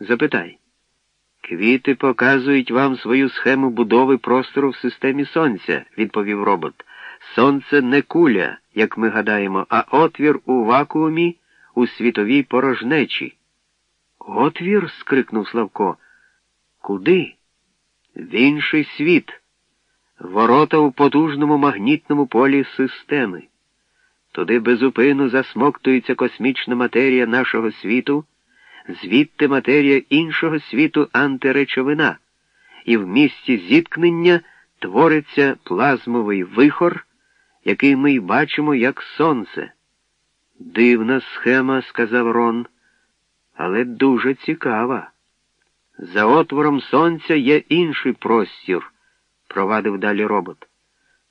Запитай. Квіти показують вам свою схему будови простору в системі Сонця, відповів робот. Сонце не куля, як ми гадаємо, а отвір у вакуумі у світовій порожнечі. Отвір? скрикнув Славко. Куди? В інший світ. Ворота у потужному магнітному полі системи. Туди безупину засмоктується космічна матерія нашого світу, звідти матерія іншого світу антиречовина, і в місці зіткнення твориться плазмовий вихор, який ми й бачимо як сонце. Дивна схема, сказав Рон, але дуже цікава. За отвором сонця є інший простір, провадив далі робот,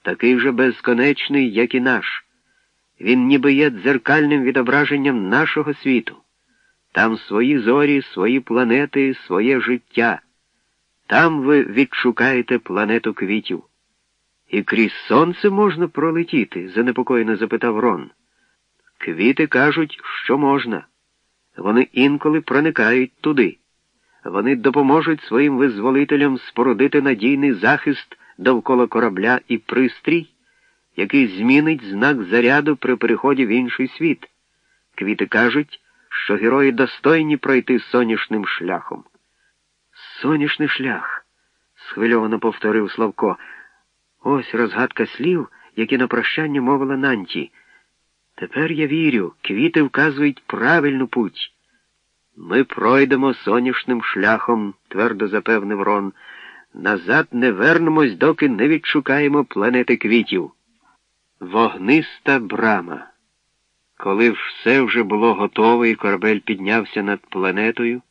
такий же безконечний, як і наш. Він ніби є дзеркальним відображенням нашого світу. Там свої зорі, свої планети, своє життя. Там ви відшукаєте планету квітів. І крізь сонце можна пролетіти? занепокоєно запитав Рон. Квіти кажуть, що можна. Вони інколи проникають туди. Вони допоможуть своїм визволителям спорудити надійний захист довкола корабля і пристрій, який змінить знак заряду при переході в інший світ. Квіти кажуть, що герої достойні пройти соняшним шляхом. Соняшний шлях, схвильовано повторив Славко. Ось розгадка слів, які на прощання мовила Нанті. Тепер я вірю, квіти вказують правильну путь. Ми пройдемо соняшним шляхом, твердо запевнив Рон. Назад не вернемось, доки не відшукаємо планети квітів. Вогниста брама. Коли все вже було готове і корабель піднявся над планетою,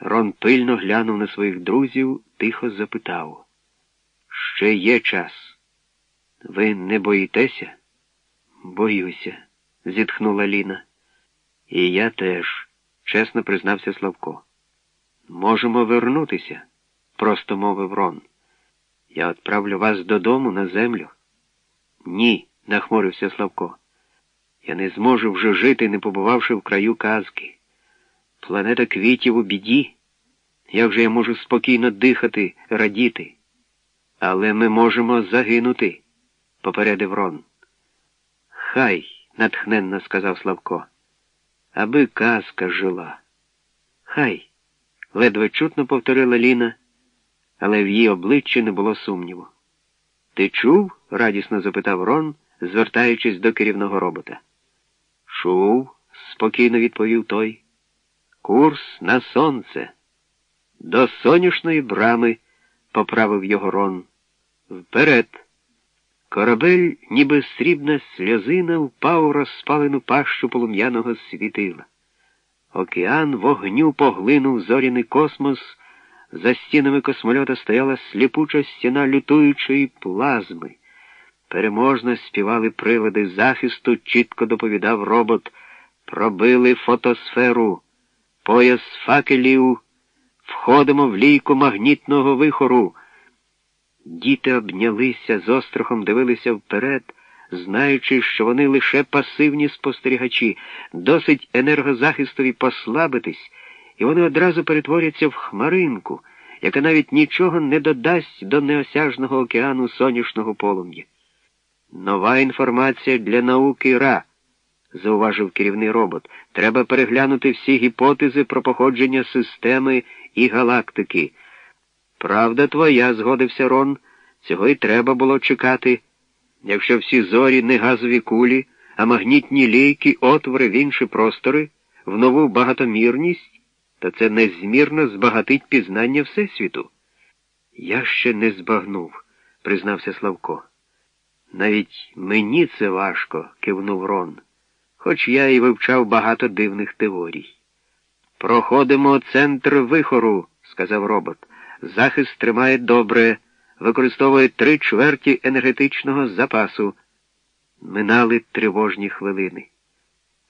Рон пильно глянув на своїх друзів, тихо запитав. Ще є час. Ви не боїтеся? Боюся, зітхнула Ліна. І я теж, чесно признався Славко. Можемо вернутися, просто мовив Рон. Я відправлю вас додому на землю. Ні, нахмурився Славко. Я не зможу вже жити, не побувавши в краю казки. Планета квітів у біді. Як же я можу спокійно дихати, радіти? Але ми можемо загинути, попередив Рон. Хай, натхненно сказав Славко, аби казка жила. Хай, ледве чутно повторила Ліна, але в її обличчі не було сумніву. Ти чув? радісно запитав Рон, звертаючись до керівного робота. Чув, спокійно відповів той. Курс на сонце. До соняшної брами, поправив його Рон. Вперед. Корабель, ніби срібна сльозина, впав у розпалену пащу полум'яного світила. Океан вогню поглинув зоряний космос. За стінами космольота стояла сліпуча стіна лютуючої плазми. Переможно співали прилади захисту, чітко доповідав робот. Пробили фотосферу, пояс факелів, входимо в лійку магнітного вихору. Діти обнялися з острахом, дивилися вперед, знаючи, що вони лише пасивні спостерігачі, досить енергозахистові послабитись, і вони одразу перетворяться в хмаринку, яка навіть нічого не додасть до неосяжного океану сонячного полум'я. Нова інформація для науки Ра, зауважив керівний робот. Треба переглянути всі гіпотези про походження системи і галактики. Правда твоя, згодився Рон, цього й треба було чекати. Якщо всі зорі не газові кулі, а магнітні лійки, отвори в інші простори, в нову багатомірність, то це незмірно збагатить пізнання Всесвіту. Я ще не збагнув, признався Славко. Навіть мені це важко, кивнув Рон, хоч я і вивчав багато дивних теорій. Проходимо центр вихору, сказав робот. Захист тримає добре, використовує три чверті енергетичного запасу. Минали тривожні хвилини.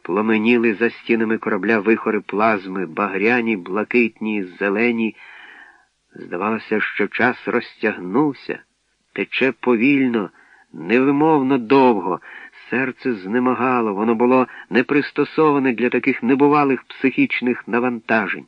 Пломеніли за стінами корабля вихори плазми, багряні, блакитні, зелені. Здавалося, що час розтягнувся, тече повільно, невимовно довго. Серце знемагало, воно було не пристосоване для таких небувалих психічних навантажень.